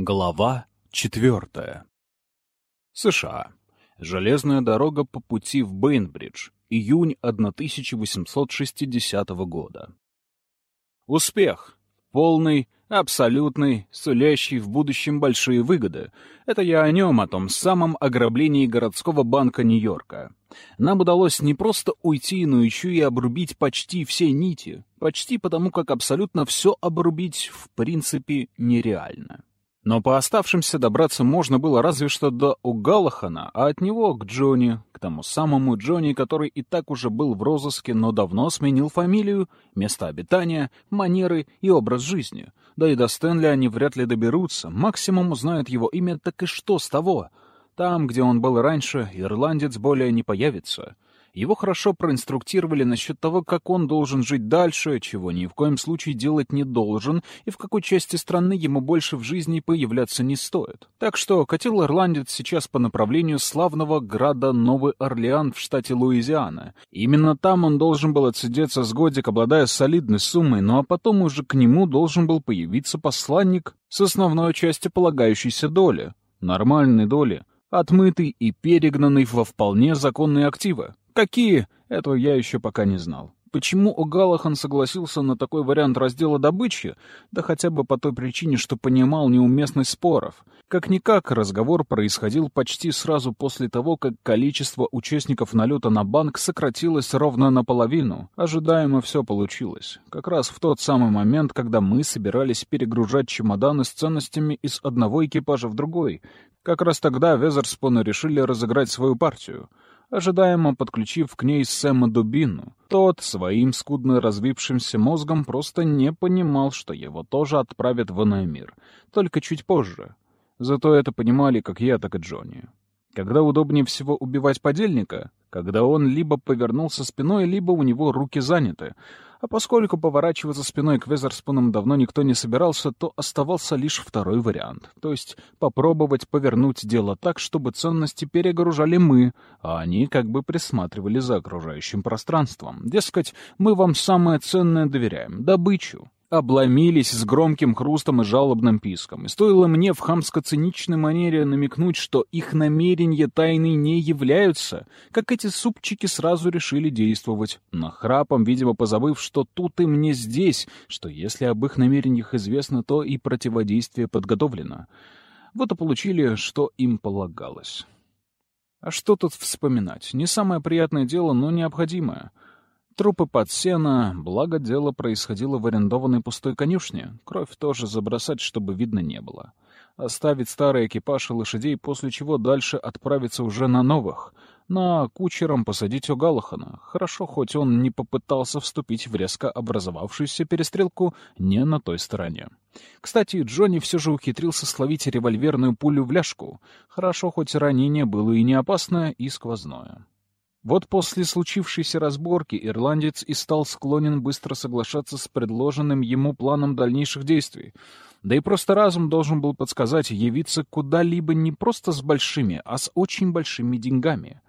Глава четвертая. США. Железная дорога по пути в Бейнбридж. Июнь 1860 года. Успех. Полный, абсолютный, сулящий в будущем большие выгоды. Это я о нем, о том самом ограблении городского банка Нью-Йорка. Нам удалось не просто уйти, но еще и обрубить почти все нити. Почти потому, как абсолютно все обрубить в принципе нереально. Но по оставшимся добраться можно было разве что до Угалахана, а от него к Джонни, к тому самому Джонни, который и так уже был в розыске, но давно сменил фамилию, место обитания, манеры и образ жизни. Да и до Стэнли они вряд ли доберутся, максимум узнают его имя, так и что с того? Там, где он был раньше, ирландец более не появится. Его хорошо проинструктировали насчет того, как он должен жить дальше, чего ни в коем случае делать не должен, и в какой части страны ему больше в жизни появляться не стоит. Так что катил ирландец сейчас по направлению славного града Новый Орлеан в штате Луизиана. Именно там он должен был отсидеться с годик, обладая солидной суммой, ну а потом уже к нему должен был появиться посланник с основной частью полагающейся доли. Нормальной доли отмытый и перегнанный во вполне законные активы. Какие? Этого я еще пока не знал. Почему О'Галахан согласился на такой вариант раздела добычи? Да хотя бы по той причине, что понимал неуместность споров. Как-никак, разговор происходил почти сразу после того, как количество участников налета на банк сократилось ровно наполовину. Ожидаемо все получилось. Как раз в тот самый момент, когда мы собирались перегружать чемоданы с ценностями из одного экипажа в другой. Как раз тогда Везерспоны решили разыграть свою партию ожидаемо подключив к ней Сэма Дубину. Тот своим скудно развившимся мозгом просто не понимал, что его тоже отправят в иной мир, только чуть позже. Зато это понимали как я, так и Джонни. Когда удобнее всего убивать подельника? Когда он либо повернулся спиной, либо у него руки заняты. А поскольку поворачиваться спиной к Везерспунам давно никто не собирался, то оставался лишь второй вариант. То есть попробовать повернуть дело так, чтобы ценности перегружали мы, а они как бы присматривали за окружающим пространством. Дескать, мы вам самое ценное доверяем — добычу обломились с громким хрустом и жалобным писком. И стоило мне в хамско-циничной манере намекнуть, что их намерения тайны не являются, как эти супчики сразу решили действовать, нахрапом, видимо, позабыв, что тут и мне здесь, что если об их намерениях известно, то и противодействие подготовлено. Вот и получили, что им полагалось. А что тут вспоминать? Не самое приятное дело, но необходимое — Трупы под сено, благо дело происходило в арендованной пустой конюшне. Кровь тоже забросать, чтобы видно не было. Оставить старый экипаж и лошадей, после чего дальше отправиться уже на новых. На кучером посадить О'Галлахана. Хорошо, хоть он не попытался вступить в резко образовавшуюся перестрелку не на той стороне. Кстати, Джонни все же ухитрился словить револьверную пулю в ляжку. Хорошо, хоть ранение было и не опасное, и сквозное. Вот после случившейся разборки ирландец и стал склонен быстро соглашаться с предложенным ему планом дальнейших действий. Да и просто разум должен был подсказать явиться куда-либо не просто с большими, а с очень большими деньгами.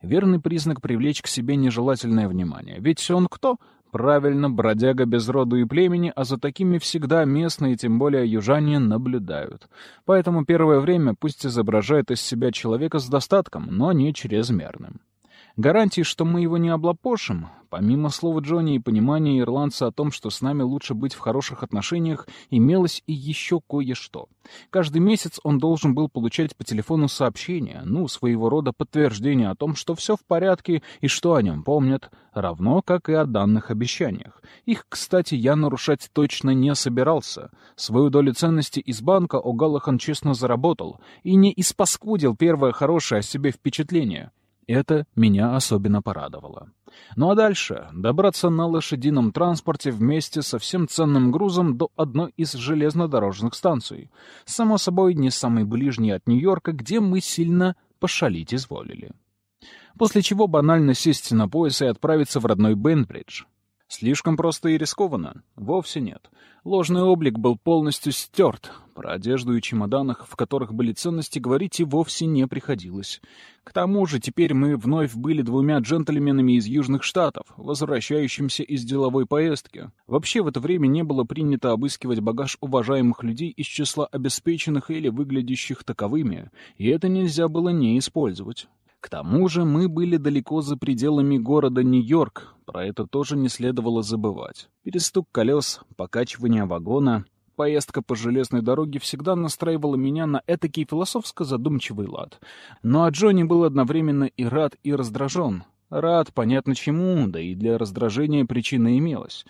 Верный признак привлечь к себе нежелательное внимание. Ведь он кто? Правильно, бродяга без роду и племени, а за такими всегда местные, тем более южане, наблюдают. Поэтому первое время пусть изображает из себя человека с достатком, но не чрезмерным. Гарантии, что мы его не облапошим, помимо слова Джонни и понимания ирландца о том, что с нами лучше быть в хороших отношениях, имелось и еще кое-что. Каждый месяц он должен был получать по телефону сообщения, ну, своего рода подтверждение о том, что все в порядке и что о нем помнят, равно как и о данных обещаниях. Их, кстати, я нарушать точно не собирался. Свою долю ценности из банка О'Галлахан честно заработал и не испаскудил первое хорошее о себе впечатление. Это меня особенно порадовало. Ну а дальше добраться на лошадином транспорте вместе со всем ценным грузом до одной из железнодорожных станций. Само собой, не самой ближней от Нью-Йорка, где мы сильно пошалить изволили. После чего банально сесть на пояс и отправиться в родной Бенбридж. Слишком просто и рискованно? Вовсе нет. Ложный облик был полностью стерт. Про одежду и чемоданах, в которых были ценности, говорить и вовсе не приходилось. К тому же теперь мы вновь были двумя джентльменами из Южных Штатов, возвращающимся из деловой поездки. Вообще в это время не было принято обыскивать багаж уважаемых людей из числа обеспеченных или выглядящих таковыми, и это нельзя было не использовать. К тому же мы были далеко за пределами города Нью-Йорк, про это тоже не следовало забывать. Перестук колес, покачивание вагона, поездка по железной дороге всегда настраивала меня на этакий философско-задумчивый лад. Но а Джонни был одновременно и рад, и раздражен. Рад, понятно чему, да и для раздражения причина имелась.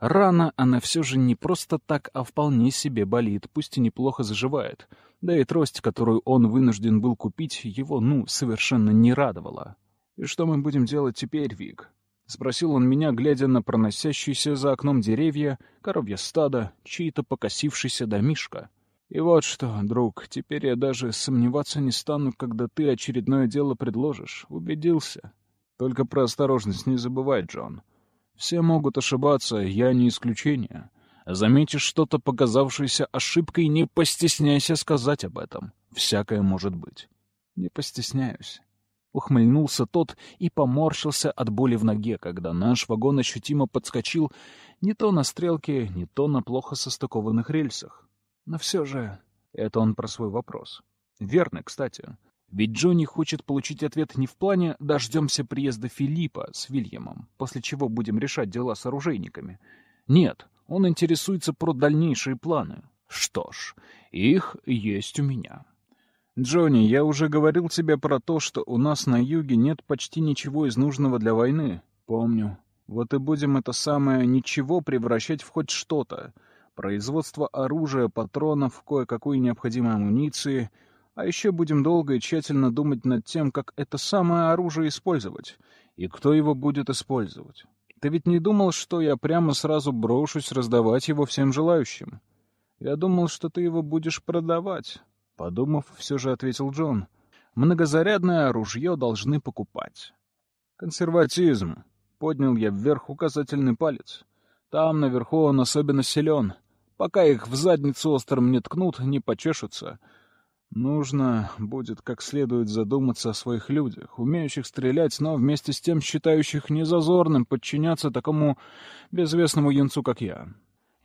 Рана она все же не просто так, а вполне себе болит, пусть и неплохо заживает. Да и трость, которую он вынужден был купить, его, ну, совершенно не радовала. «И что мы будем делать теперь, Вик?» — спросил он меня, глядя на проносящиеся за окном деревья, коровья стадо, чьи-то покосившийся домишко. «И вот что, друг, теперь я даже сомневаться не стану, когда ты очередное дело предложишь. Убедился. Только про осторожность не забывай, Джон. Все могут ошибаться, я не исключение. Заметишь что-то, показавшееся ошибкой, не постесняйся сказать об этом. Всякое может быть. Не постесняюсь. Ухмыльнулся тот и поморщился от боли в ноге, когда наш вагон ощутимо подскочил не то на стрелке, не то на плохо состыкованных рельсах. Но все же это он про свой вопрос. Верно, кстати. Ведь Джонни хочет получить ответ не в плане «дождемся приезда Филиппа с Вильямом, после чего будем решать дела с оружейниками». Нет, он интересуется про дальнейшие планы. Что ж, их есть у меня. Джонни, я уже говорил тебе про то, что у нас на юге нет почти ничего из нужного для войны. Помню. Вот и будем это самое «ничего» превращать в хоть что-то. Производство оружия, патронов, кое-какой необходимой амуниции — а еще будем долго и тщательно думать над тем, как это самое оружие использовать, и кто его будет использовать. Ты ведь не думал, что я прямо сразу брошусь раздавать его всем желающим? Я думал, что ты его будешь продавать. Подумав, все же ответил Джон. Многозарядное оружие должны покупать. Консерватизм. Поднял я вверх указательный палец. Там, наверху, он особенно силен. Пока их в задницу острым не ткнут, не почешутся — Нужно будет как следует задуматься о своих людях, умеющих стрелять, но вместе с тем считающих незазорным подчиняться такому безвестному юнцу, как я.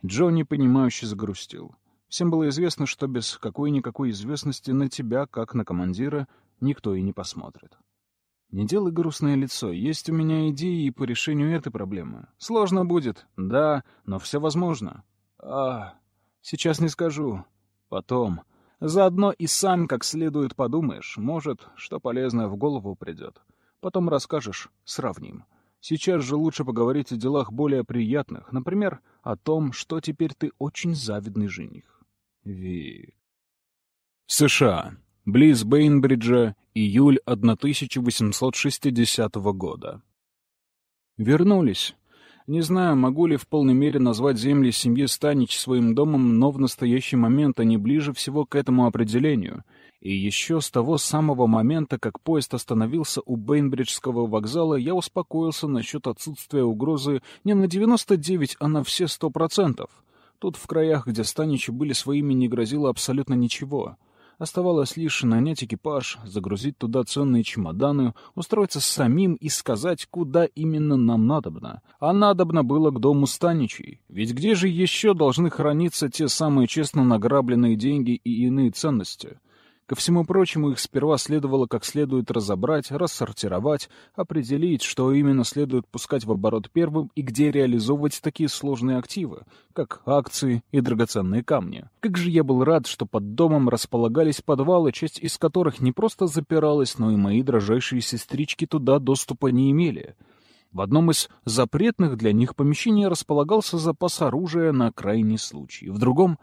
Джонни, понимающе загрустил. Всем было известно, что без какой-никакой известности на тебя, как на командира, никто и не посмотрит. Не делай грустное лицо. Есть у меня идеи по решению этой проблемы. Сложно будет, да, но все возможно. А, сейчас не скажу. Потом. Заодно и сам как следует подумаешь, может, что полезное в голову придет. Потом расскажешь, сравним. Сейчас же лучше поговорить о делах более приятных, например, о том, что теперь ты очень завидный жених. Ви. США. Близ Бейнбриджа, июль 1860 года. Вернулись. Не знаю, могу ли в полной мере назвать земли семьи Станич своим домом, но в настоящий момент они ближе всего к этому определению. И еще с того самого момента, как поезд остановился у Бейнбриджского вокзала, я успокоился насчет отсутствия угрозы не на 99, а на все 100%. Тут в краях, где Станичи были своими, не грозило абсолютно ничего. Оставалось лишь нанять экипаж, загрузить туда ценные чемоданы, устроиться самим и сказать, куда именно нам надобно. А надобно было к дому Станичей. Ведь где же еще должны храниться те самые честно награбленные деньги и иные ценности? Ко всему прочему, их сперва следовало как следует разобрать, рассортировать, определить, что именно следует пускать в оборот первым и где реализовывать такие сложные активы, как акции и драгоценные камни. Как же я был рад, что под домом располагались подвалы, часть из которых не просто запиралась, но и мои дрожайшие сестрички туда доступа не имели. В одном из запретных для них помещений располагался запас оружия на крайний случай. В другом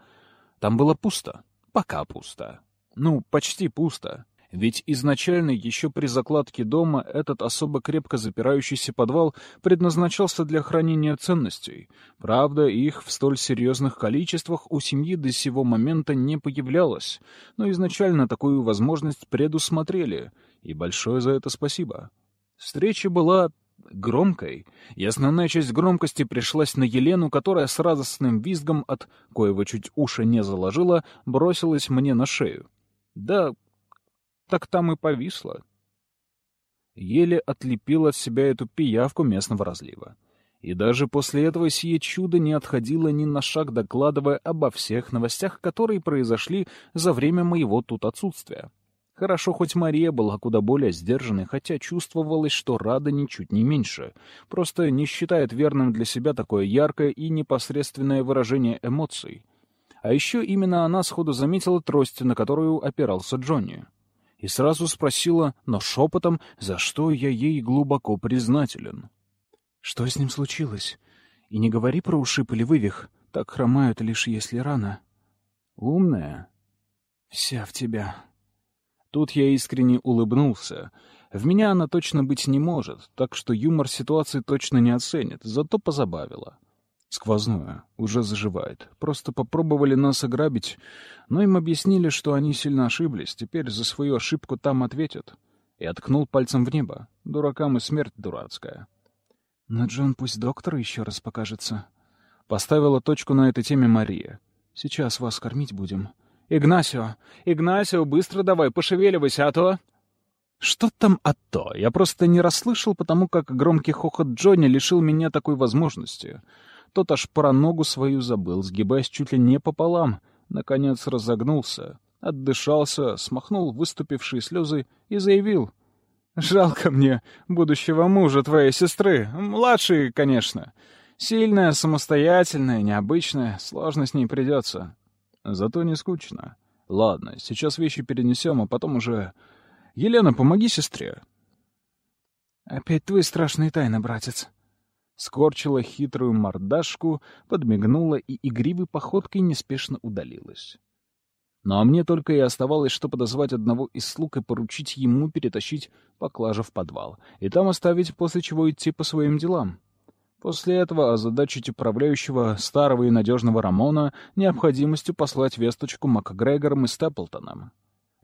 там было пусто. Пока пусто. Ну, почти пусто. Ведь изначально, еще при закладке дома, этот особо крепко запирающийся подвал предназначался для хранения ценностей. Правда, их в столь серьезных количествах у семьи до сего момента не появлялось, но изначально такую возможность предусмотрели, и большое за это спасибо. Встреча была громкой, и основная часть громкости пришлась на Елену, которая с радостным визгом, от коего чуть уши не заложила, бросилась мне на шею. Да, так там и повисла. Еле отлепил от себя эту пиявку местного разлива. И даже после этого сие чудо не отходило ни на шаг, докладывая обо всех новостях, которые произошли за время моего тут отсутствия. Хорошо, хоть Мария была куда более сдержанной, хотя чувствовалось, что рада ничуть не меньше. Просто не считает верным для себя такое яркое и непосредственное выражение эмоций. А еще именно она сходу заметила трость, на которую опирался Джонни. И сразу спросила, но шепотом, за что я ей глубоко признателен. «Что с ним случилось? И не говори про ушиб или вывих. Так хромают лишь если рано». «Умная?» «Вся в тебя», Тут я искренне улыбнулся. В меня она точно быть не может, так что юмор ситуации точно не оценит, зато позабавила. Сквозное, уже заживает. Просто попробовали нас ограбить, но им объяснили, что они сильно ошиблись, теперь за свою ошибку там ответят. И откнул пальцем в небо. Дуракам и смерть дурацкая. Но Джон пусть доктор еще раз покажется. Поставила точку на этой теме Мария. Сейчас вас кормить будем. «Игнасио! Игнасио, быстро давай, пошевеливайся, а то...» Что там «а то»? Я просто не расслышал, потому как громкий хохот Джонни лишил меня такой возможности. Тот аж про ногу свою забыл, сгибаясь чуть ли не пополам. Наконец разогнулся, отдышался, смахнул выступившие слезы и заявил. «Жалко мне будущего мужа твоей сестры. Младший, конечно. Сильная, самостоятельная, необычная. Сложно с ней придется. Зато не скучно. Ладно, сейчас вещи перенесем, а потом уже... Елена, помоги сестре. Опять твои страшные тайны, братец. Скорчила хитрую мордашку, подмигнула и игривой походкой неспешно удалилась. Ну а мне только и оставалось, что подозвать одного из слуг и поручить ему перетащить поклажу в подвал, и там оставить, после чего идти по своим делам. После этого озадачить управляющего старого и надежного Рамона необходимостью послать весточку МакГрегорам и Степлтонам.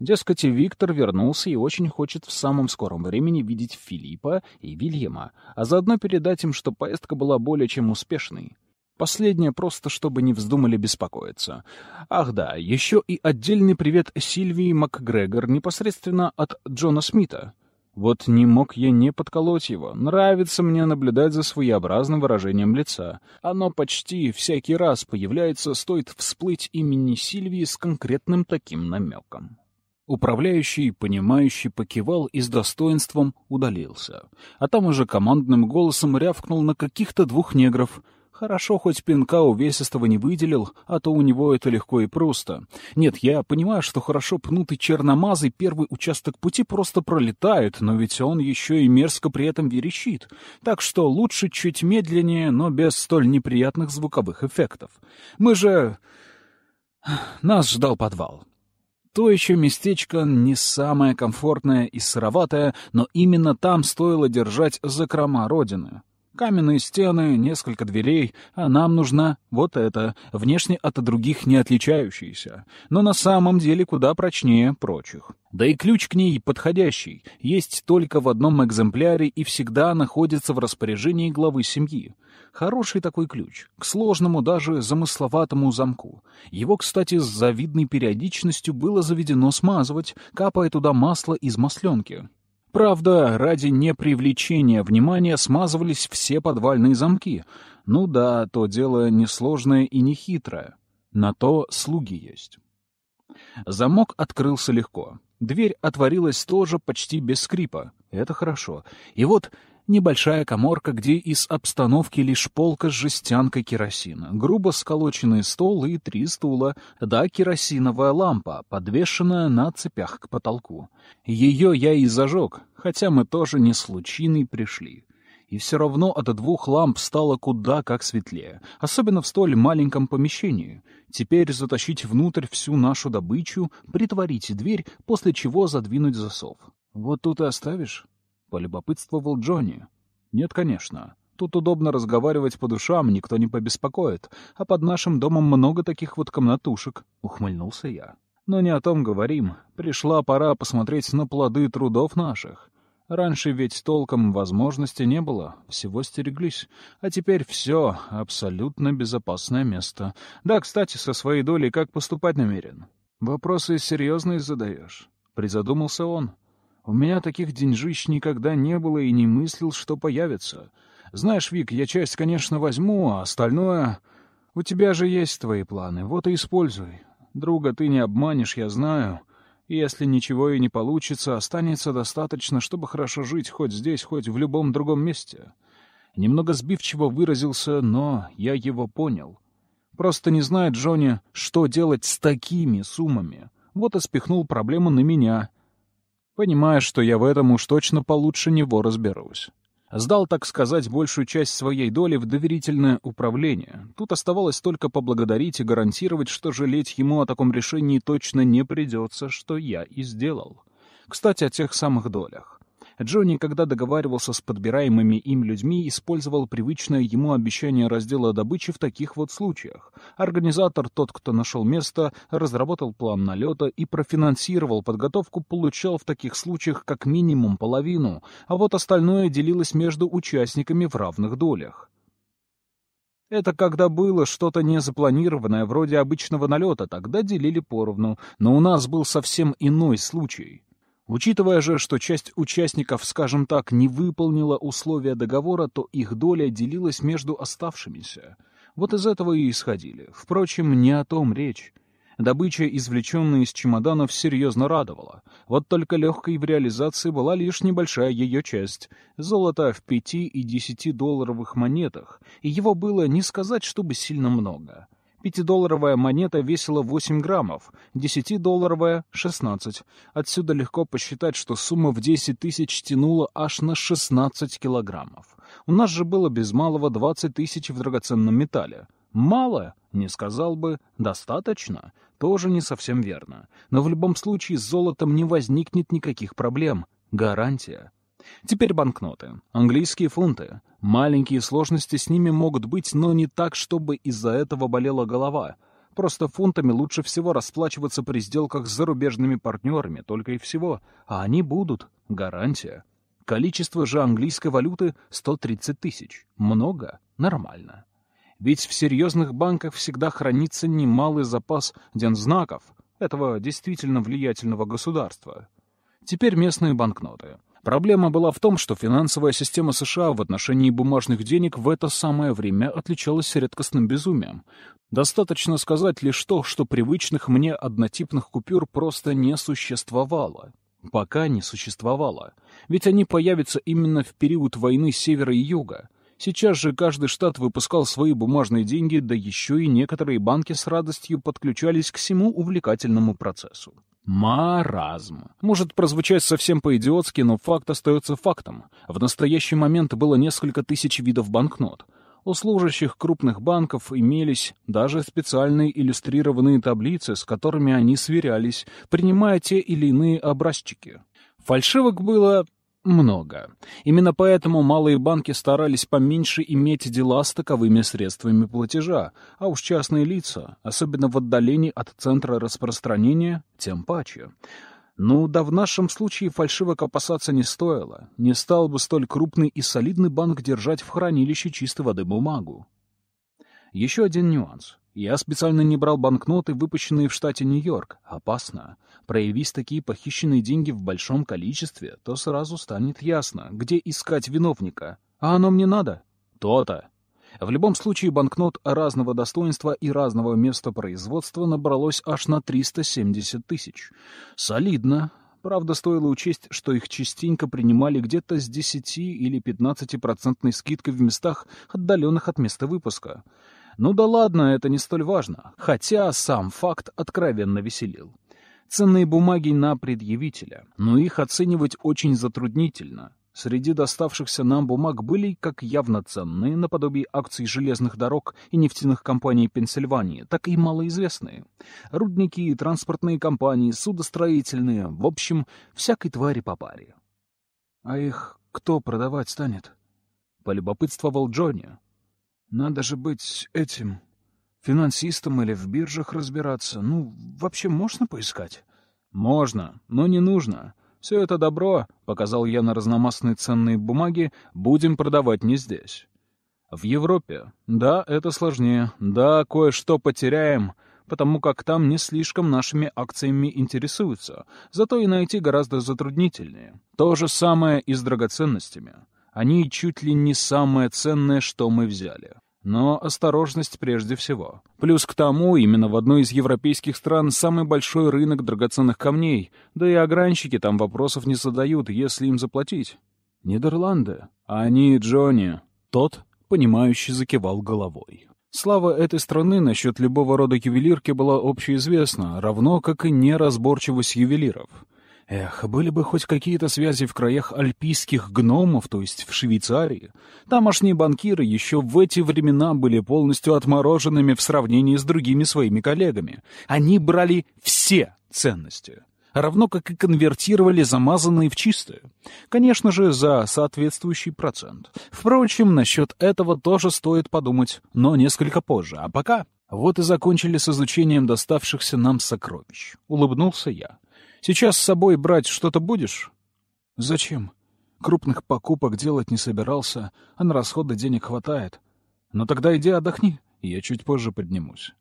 Дескать, Виктор вернулся и очень хочет в самом скором времени видеть Филиппа и Вильяма, а заодно передать им, что поездка была более чем успешной. Последнее просто, чтобы не вздумали беспокоиться. Ах да, еще и отдельный привет Сильвии МакГрегор непосредственно от Джона Смита. Вот не мог я не подколоть его. Нравится мне наблюдать за своеобразным выражением лица. Оно почти всякий раз появляется, стоит всплыть имени Сильвии с конкретным таким намеком. Управляющий, понимающий, покивал и с достоинством удалился. А там уже командным голосом рявкнул на каких-то двух негров — Хорошо, хоть пинка увесистого не выделил, а то у него это легко и просто. Нет, я понимаю, что хорошо пнутый черномазый первый участок пути просто пролетает, но ведь он еще и мерзко при этом верещит. Так что лучше чуть медленнее, но без столь неприятных звуковых эффектов. Мы же... Нас ждал подвал. То еще местечко не самое комфортное и сыроватое, но именно там стоило держать закрома родины. Каменные стены, несколько дверей, а нам нужна вот эта, внешне от других не отличающаяся, но на самом деле куда прочнее прочих. Да и ключ к ней подходящий, есть только в одном экземпляре и всегда находится в распоряжении главы семьи. Хороший такой ключ, к сложному даже замысловатому замку. Его, кстати, с завидной периодичностью было заведено смазывать, капая туда масло из масленки. Правда, ради непривлечения внимания смазывались все подвальные замки. Ну да, то дело несложное и нехитрое. На то слуги есть. Замок открылся легко. Дверь отворилась тоже почти без скрипа. Это хорошо. И вот Небольшая коморка, где из обстановки лишь полка с жестянкой керосина, грубо сколоченный стол и три стула, да керосиновая лампа, подвешенная на цепях к потолку. Ее я и зажег, хотя мы тоже не с лучиной пришли. И все равно от двух ламп стало куда как светлее, особенно в столь маленьком помещении. Теперь затащить внутрь всю нашу добычу, притворить дверь, после чего задвинуть засов. Вот тут и оставишь? Полюбопытствовал Джонни. «Нет, конечно. Тут удобно разговаривать по душам, никто не побеспокоит. А под нашим домом много таких вот комнатушек», — ухмыльнулся я. «Но не о том говорим. Пришла пора посмотреть на плоды трудов наших. Раньше ведь толком возможности не было, всего стереглись. А теперь все, абсолютно безопасное место. Да, кстати, со своей долей как поступать намерен? Вопросы серьезные задаешь. Призадумался он. У меня таких деньжищ никогда не было и не мыслил, что появится. Знаешь, Вик, я часть, конечно, возьму, а остальное... У тебя же есть твои планы, вот и используй. Друга ты не обманешь, я знаю. И если ничего и не получится, останется достаточно, чтобы хорошо жить хоть здесь, хоть в любом другом месте. Немного сбивчиво выразился, но я его понял. Просто не знает Джонни, что делать с такими суммами. Вот и спихнул проблему на меня. Понимая, что я в этом уж точно получше него разберусь. Сдал, так сказать, большую часть своей доли в доверительное управление. Тут оставалось только поблагодарить и гарантировать, что жалеть ему о таком решении точно не придется, что я и сделал. Кстати, о тех самых долях. Джонни, когда договаривался с подбираемыми им людьми, использовал привычное ему обещание раздела добычи в таких вот случаях. Организатор, тот, кто нашел место, разработал план налета и профинансировал подготовку, получал в таких случаях как минимум половину, а вот остальное делилось между участниками в равных долях. Это когда было что-то незапланированное, вроде обычного налета, тогда делили поровну, но у нас был совсем иной случай. Учитывая же, что часть участников, скажем так, не выполнила условия договора, то их доля делилась между оставшимися. Вот из этого и исходили. Впрочем, не о том речь. Добыча, извлеченная из чемоданов, серьезно радовала. Вот только легкой в реализации была лишь небольшая ее часть. Золото в пяти и десяти долларовых монетах, и его было не сказать, чтобы сильно много. Пятидолларовая монета весила 8 граммов, десятидолларовая — 16. Отсюда легко посчитать, что сумма в 10 тысяч тянула аж на 16 килограммов. У нас же было без малого 20 тысяч в драгоценном металле. Мало? Не сказал бы. Достаточно? Тоже не совсем верно. Но в любом случае с золотом не возникнет никаких проблем. Гарантия. Теперь банкноты. Английские фунты. Маленькие сложности с ними могут быть, но не так, чтобы из-за этого болела голова. Просто фунтами лучше всего расплачиваться при сделках с зарубежными партнерами, только и всего. А они будут. Гарантия. Количество же английской валюты — 130 тысяч. Много? Нормально. Ведь в серьезных банках всегда хранится немалый запас дензнаков этого действительно влиятельного государства. Теперь местные банкноты. Проблема была в том, что финансовая система США в отношении бумажных денег в это самое время отличалась редкостным безумием. Достаточно сказать лишь то, что привычных мне однотипных купюр просто не существовало. Пока не существовало. Ведь они появятся именно в период войны Севера и Юга. Сейчас же каждый штат выпускал свои бумажные деньги, да еще и некоторые банки с радостью подключались к всему увлекательному процессу. Маразм. Может прозвучать совсем по-идиотски, но факт остается фактом. В настоящий момент было несколько тысяч видов банкнот. У служащих крупных банков имелись даже специальные иллюстрированные таблицы, с которыми они сверялись, принимая те или иные образчики. Фальшивок было много. Именно поэтому малые банки старались поменьше иметь дела с таковыми средствами платежа, а уж частные лица, особенно в отдалении от центра распространения, тем паче. Ну, да в нашем случае фальшивок опасаться не стоило. Не стал бы столь крупный и солидный банк держать в хранилище чистой воды бумагу. Еще один нюанс. Я специально не брал банкноты, выпущенные в штате Нью-Йорк. Опасно. Проявись такие похищенные деньги в большом количестве, то сразу станет ясно, где искать виновника. А оно мне надо? То-то. В любом случае, банкнот разного достоинства и разного места производства набралось аж на 370 тысяч. Солидно. Правда, стоило учесть, что их частенько принимали где-то с 10 или 15% скидкой в местах, отдаленных от места выпуска. Ну да ладно, это не столь важно, хотя сам факт откровенно веселил. Ценные бумаги на предъявителя, но их оценивать очень затруднительно. Среди доставшихся нам бумаг были как явно ценные, наподобие акций железных дорог и нефтяных компаний Пенсильвании, так и малоизвестные. Рудники, транспортные компании, судостроительные, в общем, всякой твари по паре. — А их кто продавать станет? — полюбопытствовал Джонни. Надо же быть этим, финансистом или в биржах разбираться. Ну, вообще можно поискать? Можно, но не нужно. Все это добро, — показал я на разномастные ценные бумаги, — будем продавать не здесь. В Европе. Да, это сложнее. Да, кое-что потеряем, потому как там не слишком нашими акциями интересуются. Зато и найти гораздо затруднительнее. То же самое и с драгоценностями. Они чуть ли не самое ценное, что мы взяли. Но осторожность прежде всего. Плюс к тому, именно в одной из европейских стран самый большой рынок драгоценных камней, да и огранщики там вопросов не задают, если им заплатить. Нидерланды. А они Джонни. Тот, понимающий, закивал головой. Слава этой страны насчет любого рода ювелирки была общеизвестна, равно как и неразборчивость ювелиров. Эх, были бы хоть какие-то связи в краях альпийских гномов, то есть в Швейцарии. Тамошние банкиры еще в эти времена были полностью отмороженными в сравнении с другими своими коллегами. Они брали все ценности, равно как и конвертировали замазанные в чистые. Конечно же, за соответствующий процент. Впрочем, насчет этого тоже стоит подумать, но несколько позже. А пока... Вот и закончили с изучением доставшихся нам сокровищ. Улыбнулся я. Сейчас с собой брать что-то будешь? Зачем? Крупных покупок делать не собирался, а на расходы денег хватает. Но тогда иди отдохни, я чуть позже поднимусь.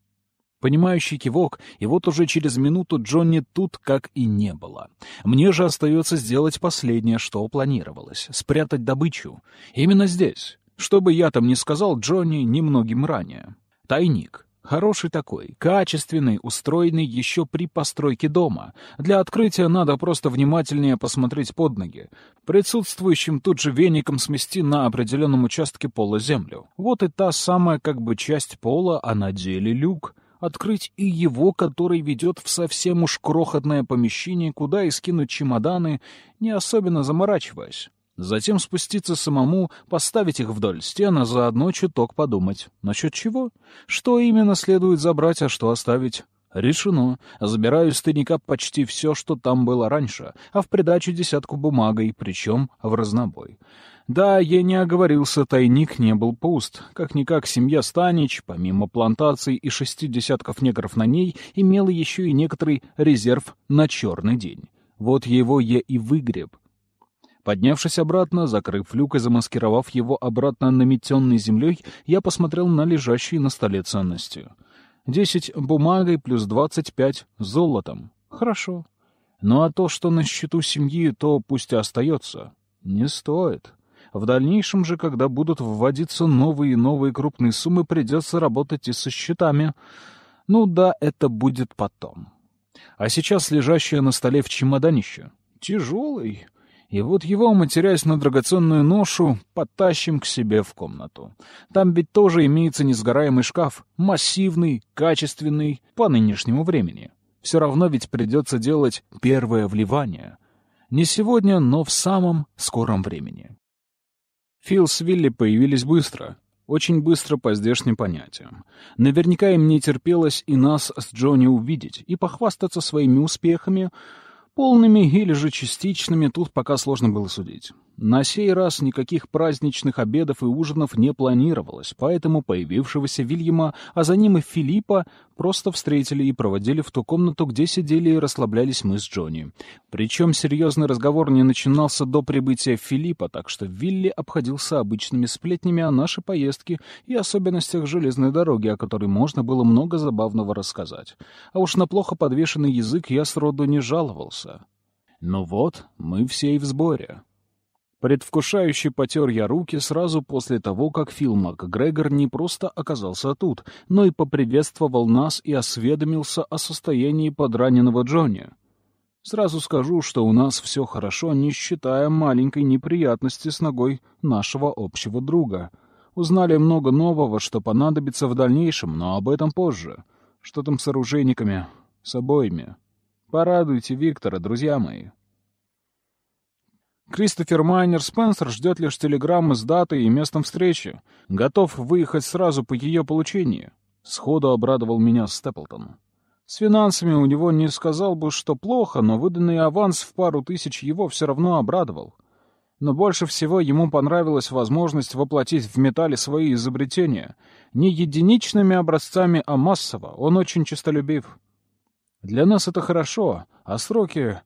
Понимающий кивок, и вот уже через минуту Джонни тут как и не было. Мне же остается сделать последнее, что планировалось — спрятать добычу. Именно здесь. Что бы я там ни сказал Джонни немногим ранее. Тайник. Хороший такой, качественный, устроенный еще при постройке дома. Для открытия надо просто внимательнее посмотреть под ноги. Присутствующим тут же веником смести на определенном участке пола землю. Вот и та самая как бы часть пола, а на деле люк. Открыть и его, который ведет в совсем уж крохотное помещение, куда и скинуть чемоданы, не особенно заморачиваясь. Затем спуститься самому, поставить их вдоль стен, а заодно чуток подумать. Насчет чего? Что именно следует забрать, а что оставить? Решено. Забираю из тайника почти все, что там было раньше, а в придачу десятку бумагой, причем в разнобой. Да, я не оговорился, тайник не был пуст. Как-никак семья Станич, помимо плантаций и шести десятков негров на ней, имела еще и некоторый резерв на черный день. Вот его я и выгреб, Поднявшись обратно, закрыв люк и замаскировав его обратно наметенной землей, я посмотрел на лежащие на столе ценности. Десять бумагой плюс двадцать пять золотом. Хорошо. Ну а то, что на счету семьи, то пусть и остается. Не стоит. В дальнейшем же, когда будут вводиться новые и новые крупные суммы, придется работать и со счетами. Ну да, это будет потом. А сейчас лежащее на столе в чемоданище. Тяжелый. И вот его, матерясь на драгоценную ношу, потащим к себе в комнату. Там ведь тоже имеется несгораемый шкаф, массивный, качественный, по нынешнему времени. Все равно ведь придется делать первое вливание. Не сегодня, но в самом скором времени. Фил с Вилли появились быстро. Очень быстро по здешним понятиям. Наверняка им не терпелось и нас с Джонни увидеть, и похвастаться своими успехами — Полными или же частичными тут пока сложно было судить. На сей раз никаких праздничных обедов и ужинов не планировалось, поэтому появившегося Вильяма, а за ним и Филиппа, просто встретили и проводили в ту комнату, где сидели и расслаблялись мы с Джонни. Причем серьезный разговор не начинался до прибытия Филиппа, так что Вилли обходился обычными сплетнями о нашей поездке и особенностях железной дороги, о которой можно было много забавного рассказать. А уж на плохо подвешенный язык я сроду не жаловался. Ну вот, мы все и в сборе. Предвкушающе потер я руки сразу после того, как Фил МакГрегор не просто оказался тут, но и поприветствовал нас и осведомился о состоянии подраненного Джонни. Сразу скажу, что у нас все хорошо, не считая маленькой неприятности с ногой нашего общего друга. Узнали много нового, что понадобится в дальнейшем, но об этом позже. Что там с оружейниками? С обоими. Порадуйте Виктора, друзья мои. Кристофер Майнер Спенсер ждет лишь телеграммы с датой и местом встречи. Готов выехать сразу по ее получении. Сходу обрадовал меня Степлтон. С финансами у него не сказал бы, что плохо, но выданный аванс в пару тысяч его все равно обрадовал. Но больше всего ему понравилась возможность воплотить в металле свои изобретения. Не единичными образцами, а массово. Он очень честолюбив. Для нас это хорошо, а сроки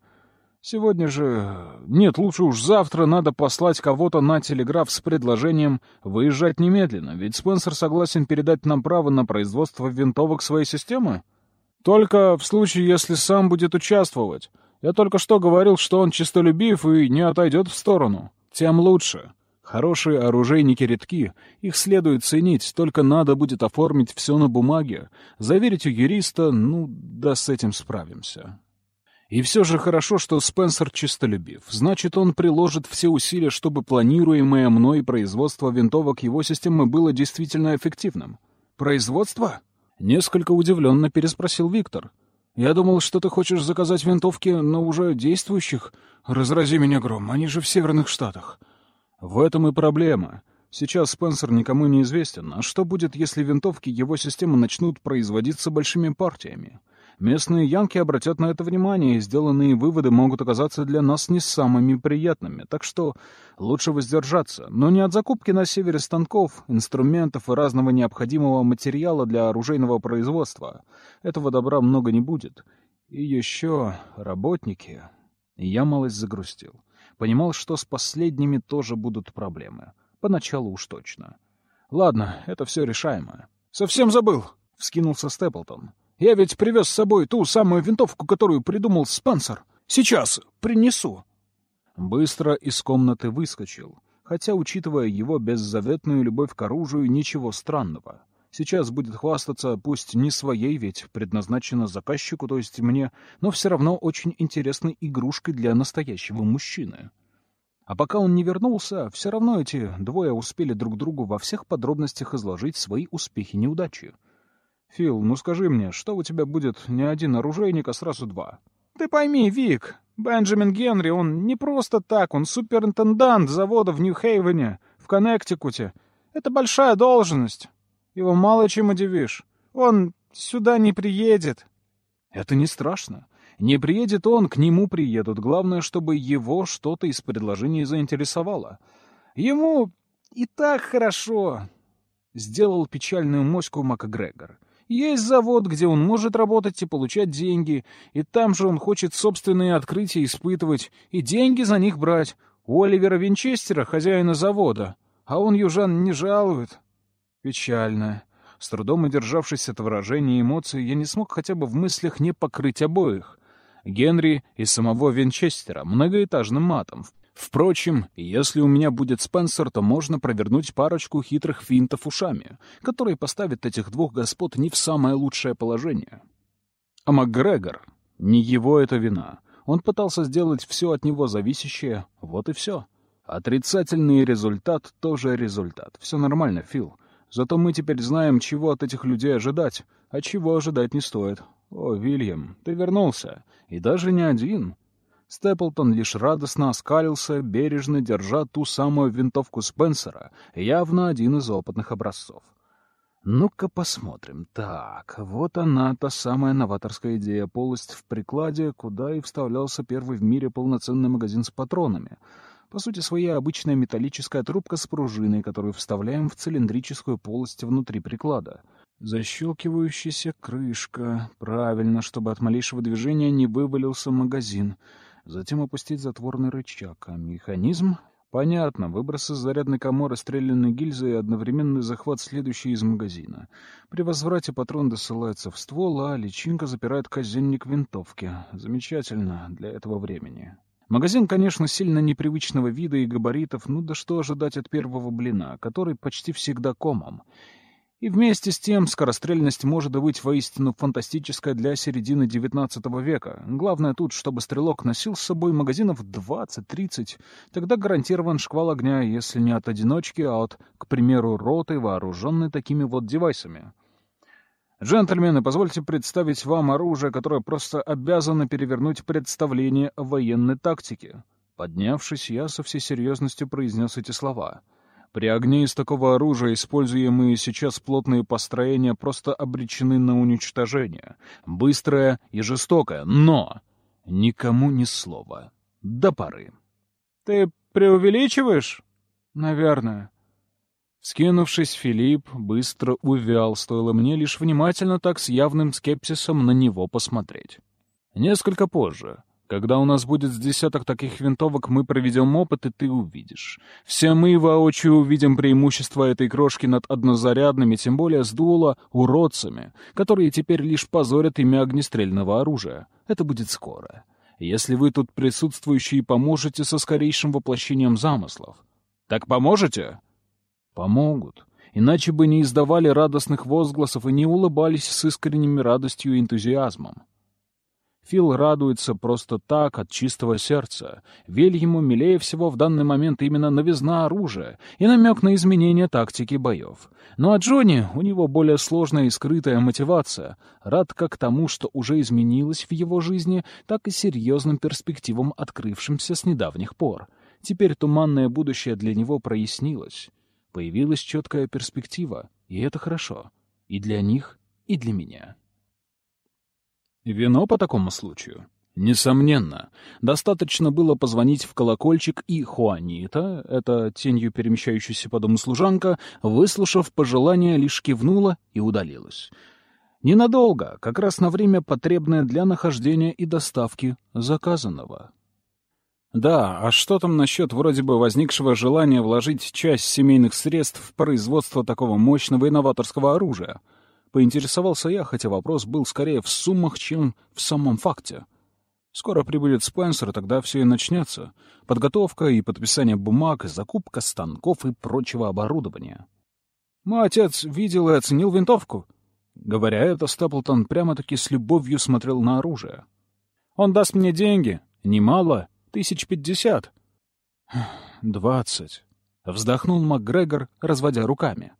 Сегодня же... Нет, лучше уж завтра надо послать кого-то на телеграф с предложением выезжать немедленно, ведь Спенсер согласен передать нам право на производство винтовок своей системы. Только в случае, если сам будет участвовать. Я только что говорил, что он честолюбив и не отойдет в сторону. Тем лучше. Хорошие оружейники редки, их следует ценить, только надо будет оформить все на бумаге, заверить у юриста, ну, да с этим справимся. И все же хорошо, что Спенсер чистолюбив. Значит, он приложит все усилия, чтобы планируемое мной производство винтовок его системы было действительно эффективным. «Производство?» — несколько удивленно переспросил Виктор. «Я думал, что ты хочешь заказать винтовки, но уже действующих. Разрази меня гром, они же в Северных Штатах». «В этом и проблема. Сейчас Спенсер никому не известен. А что будет, если винтовки его системы начнут производиться большими партиями?» Местные янки обратят на это внимание, и сделанные выводы могут оказаться для нас не самыми приятными, так что лучше воздержаться, но не от закупки на севере станков, инструментов и разного необходимого материала для оружейного производства. Этого добра много не будет. И еще работники. Я малость загрустил. Понимал, что с последними тоже будут проблемы. Поначалу уж точно. Ладно, это все решаемо. «Совсем забыл!» — вскинулся Степлтон. Я ведь привез с собой ту самую винтовку, которую придумал Спенсер. Сейчас принесу». Быстро из комнаты выскочил, хотя, учитывая его беззаветную любовь к оружию, ничего странного. Сейчас будет хвастаться, пусть не своей, ведь предназначена заказчику, то есть мне, но все равно очень интересной игрушкой для настоящего мужчины. А пока он не вернулся, все равно эти двое успели друг другу во всех подробностях изложить свои успехи-неудачи. «Фил, ну скажи мне, что у тебя будет не один оружейник, а сразу два?» «Ты пойми, Вик, Бенджамин Генри, он не просто так, он суперинтендант завода в Нью-Хейвене, в Коннектикуте. Это большая должность. Его мало чем удивишь. Он сюда не приедет». «Это не страшно. Не приедет он, к нему приедут. Главное, чтобы его что-то из предложений заинтересовало. Ему и так хорошо», — сделал печальную моську МакГрегор. Есть завод, где он может работать и получать деньги, и там же он хочет собственные открытия испытывать и деньги за них брать. У Оливера Винчестера, хозяина завода, а он южан не жалует. Печально. С трудом удержавшись от выражения эмоций, я не смог хотя бы в мыслях не покрыть обоих. Генри и самого Винчестера многоэтажным матом, Впрочем, если у меня будет Спенсер, то можно провернуть парочку хитрых финтов ушами, которые поставят этих двух господ не в самое лучшее положение. А МакГрегор, не его это вина. Он пытался сделать все от него зависящее, вот и все. Отрицательный результат тоже результат. Все нормально, Фил. Зато мы теперь знаем, чего от этих людей ожидать, а чего ожидать не стоит. О, Вильям, ты вернулся. И даже не один. Степлтон лишь радостно оскалился, бережно держа ту самую винтовку Спенсера, явно один из опытных образцов. Ну-ка посмотрим. Так, вот она, та самая новаторская идея, полость в прикладе, куда и вставлялся первый в мире полноценный магазин с патронами. По сути, своя обычная металлическая трубка с пружиной, которую вставляем в цилиндрическую полость внутри приклада. Защелкивающаяся крышка. Правильно, чтобы от малейшего движения не вывалился магазин затем опустить затворный рычаг, а механизм... Понятно, выброс из зарядной коморы стрелянной гильзы и одновременный захват следующий из магазина. При возврате патрон досылается в ствол, а личинка запирает казенник винтовки. Замечательно для этого времени. Магазин, конечно, сильно непривычного вида и габаритов, ну да что ожидать от первого блина, который почти всегда комом. И вместе с тем скорострельность может быть воистину фантастическая для середины XIX века. Главное тут, чтобы стрелок носил с собой магазинов 20-30. Тогда гарантирован шквал огня, если не от одиночки, а от, к примеру, роты, вооруженной такими вот девайсами. Джентльмены, позвольте представить вам оружие, которое просто обязано перевернуть представление о военной тактике. Поднявшись, я со всей серьезностью произнес эти слова — при огне из такого оружия используемые сейчас плотные построения просто обречены на уничтожение. Быстрое и жестокое, но никому ни слова. До поры. «Ты преувеличиваешь?» «Наверное». Скинувшись, Филипп быстро увял, стоило мне лишь внимательно так с явным скепсисом на него посмотреть. Несколько позже, Когда у нас будет с десяток таких винтовок, мы проведем опыт, и ты увидишь. Все мы воочию увидим преимущество этой крошки над однозарядными, тем более с дула уродцами, которые теперь лишь позорят имя огнестрельного оружия. Это будет скоро. Если вы тут присутствующие поможете со скорейшим воплощением замыслов. Так поможете? Помогут. Иначе бы не издавали радостных возгласов и не улыбались с искренними радостью и энтузиазмом. Фил радуется просто так, от чистого сердца. Вильяму милее всего в данный момент именно новизна оружия и намек на изменение тактики боев. Ну а Джонни, у него более сложная и скрытая мотивация, рад как тому, что уже изменилось в его жизни, так и серьезным перспективам, открывшимся с недавних пор. Теперь туманное будущее для него прояснилось. Появилась четкая перспектива, и это хорошо. И для них, и для меня. Вино по такому случаю? Несомненно. Достаточно было позвонить в колокольчик, и Хуанита, эта тенью перемещающаяся по дому служанка, выслушав пожелание, лишь кивнула и удалилась. Ненадолго, как раз на время, потребное для нахождения и доставки заказанного. Да, а что там насчет вроде бы возникшего желания вложить часть семейных средств в производство такого мощного инноваторского оружия? Поинтересовался я, хотя вопрос был скорее в суммах, чем в самом факте. Скоро прибудет Спенсер, тогда все и начнется. Подготовка и подписание бумаг, закупка станков и прочего оборудования. Мой отец видел и оценил винтовку. Говоря это, Стаплтон прямо-таки с любовью смотрел на оружие. Он даст мне деньги. Немало. Тысяч пятьдесят. Двадцать. Вздохнул МакГрегор, разводя руками.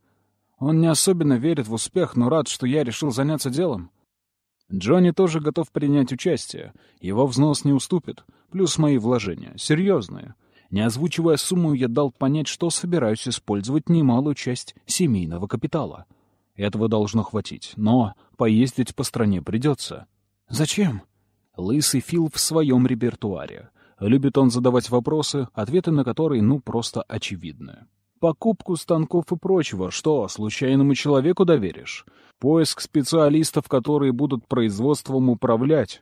Он не особенно верит в успех, но рад, что я решил заняться делом. Джонни тоже готов принять участие. Его взнос не уступит. Плюс мои вложения. Серьезные. Не озвучивая сумму, я дал понять, что собираюсь использовать немалую часть семейного капитала. Этого должно хватить, но поездить по стране придется. Зачем? Лысый Фил в своем репертуаре. Любит он задавать вопросы, ответы на которые, ну, просто очевидны покупку станков и прочего, что случайному человеку доверишь? Поиск специалистов, которые будут производством управлять.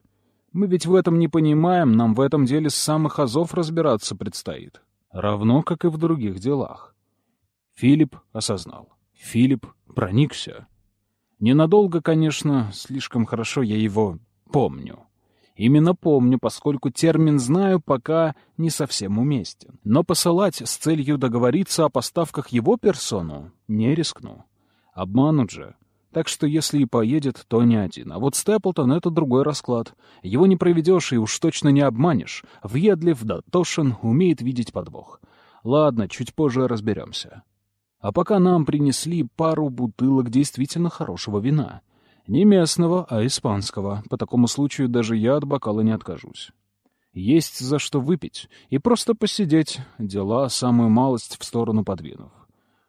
Мы ведь в этом не понимаем, нам в этом деле с самых азов разбираться предстоит. Равно, как и в других делах. Филипп осознал. Филипп проникся. Ненадолго, конечно, слишком хорошо я его помню. Именно помню, поскольку термин «знаю» пока не совсем уместен. Но посылать с целью договориться о поставках его персону не рискну. Обманут же. Так что если и поедет, то не один. А вот Степлтон — это другой расклад. Его не проведешь и уж точно не обманешь. Въедлив, дотошен, умеет видеть подвох. Ладно, чуть позже разберемся. А пока нам принесли пару бутылок действительно хорошего вина. Не местного, а испанского. По такому случаю даже я от бокала не откажусь. Есть за что выпить и просто посидеть, дела самую малость в сторону подвинув.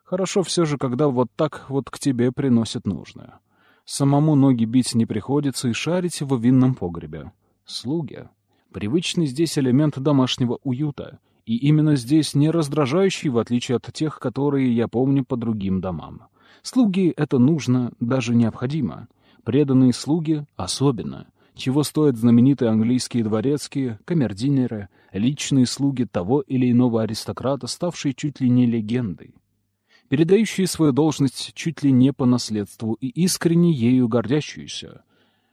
Хорошо все же, когда вот так вот к тебе приносят нужное. Самому ноги бить не приходится и шарить в винном погребе. Слуги. Привычный здесь элемент домашнего уюта. И именно здесь не раздражающий, в отличие от тех, которые я помню по другим домам. Слуги — это нужно, даже необходимо — Преданные слуги особенно. Чего стоят знаменитые английские дворецкие, камердинеры, личные слуги того или иного аристократа, ставшие чуть ли не легендой. Передающие свою должность чуть ли не по наследству и искренне ею гордящиеся.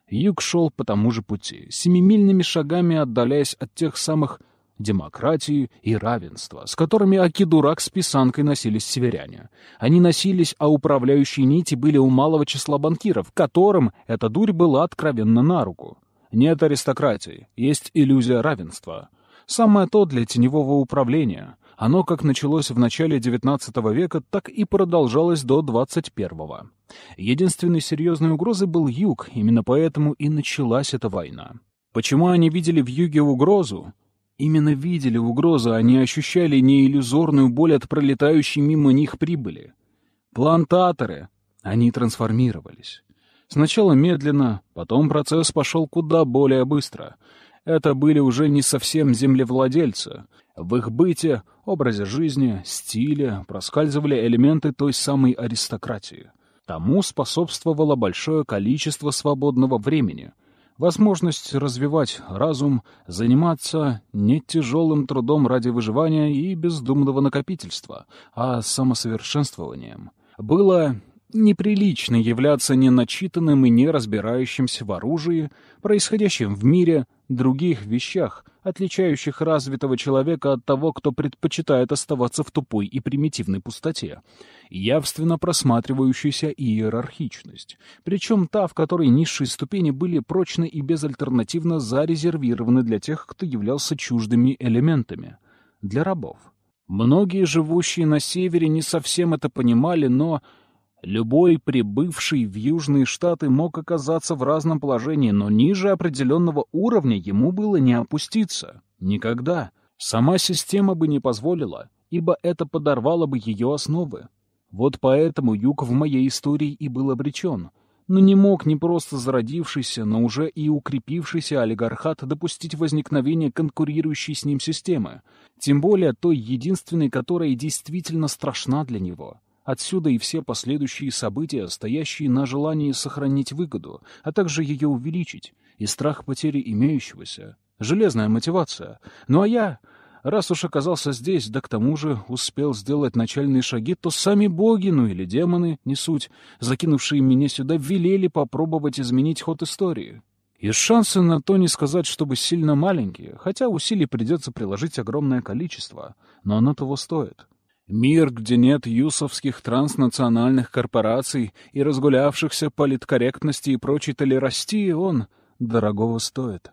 Юг шел по тому же пути, семимильными шагами отдаляясь от тех самых демократии и равенства, с которыми Акидурак с писанкой носились северяне. Они носились, а управляющие нити были у малого числа банкиров, которым эта дурь была откровенно на руку. Нет аристократии, есть иллюзия равенства. Самое то для теневого управления. Оно как началось в начале XIX века, так и продолжалось до XXI. Единственной серьезной угрозой был юг, именно поэтому и началась эта война. Почему они видели в юге угрозу? Именно видели угрозу, они ощущали не иллюзорную боль от пролетающей мимо них прибыли. Плантаторы. Они трансформировались. Сначала медленно, потом процесс пошел куда более быстро. Это были уже не совсем землевладельцы. В их быте, образе жизни, стиле проскальзывали элементы той самой аристократии. Тому способствовало большое количество свободного времени — возможность развивать разум, заниматься не тяжелым трудом ради выживания и бездумного накопительства, а самосовершенствованием. Было неприлично являться неначитанным и не разбирающимся в оружии, происходящем в мире, других вещах, отличающих развитого человека от того, кто предпочитает оставаться в тупой и примитивной пустоте, явственно просматривающаяся иерархичность, причем та, в которой низшие ступени были прочно и безальтернативно зарезервированы для тех, кто являлся чуждыми элементами, для рабов. Многие, живущие на севере, не совсем это понимали, но Любой прибывший в Южные Штаты мог оказаться в разном положении, но ниже определенного уровня ему было не опуститься. Никогда. Сама система бы не позволила, ибо это подорвало бы ее основы. Вот поэтому Юг в моей истории и был обречен. Но не мог не просто зародившийся, но уже и укрепившийся олигархат допустить возникновение конкурирующей с ним системы, тем более той единственной, которая действительно страшна для него — Отсюда и все последующие события, стоящие на желании сохранить выгоду, а также ее увеличить, и страх потери имеющегося. Железная мотивация. Ну а я, раз уж оказался здесь, да к тому же успел сделать начальные шаги, то сами боги, ну или демоны, не суть, закинувшие меня сюда, велели попробовать изменить ход истории. И шансы на то не сказать, чтобы сильно маленькие, хотя усилий придется приложить огромное количество, но оно того стоит. Мир, где нет юсовских транснациональных корпораций и разгулявшихся политкорректности и прочей толерастии, он дорогого стоит.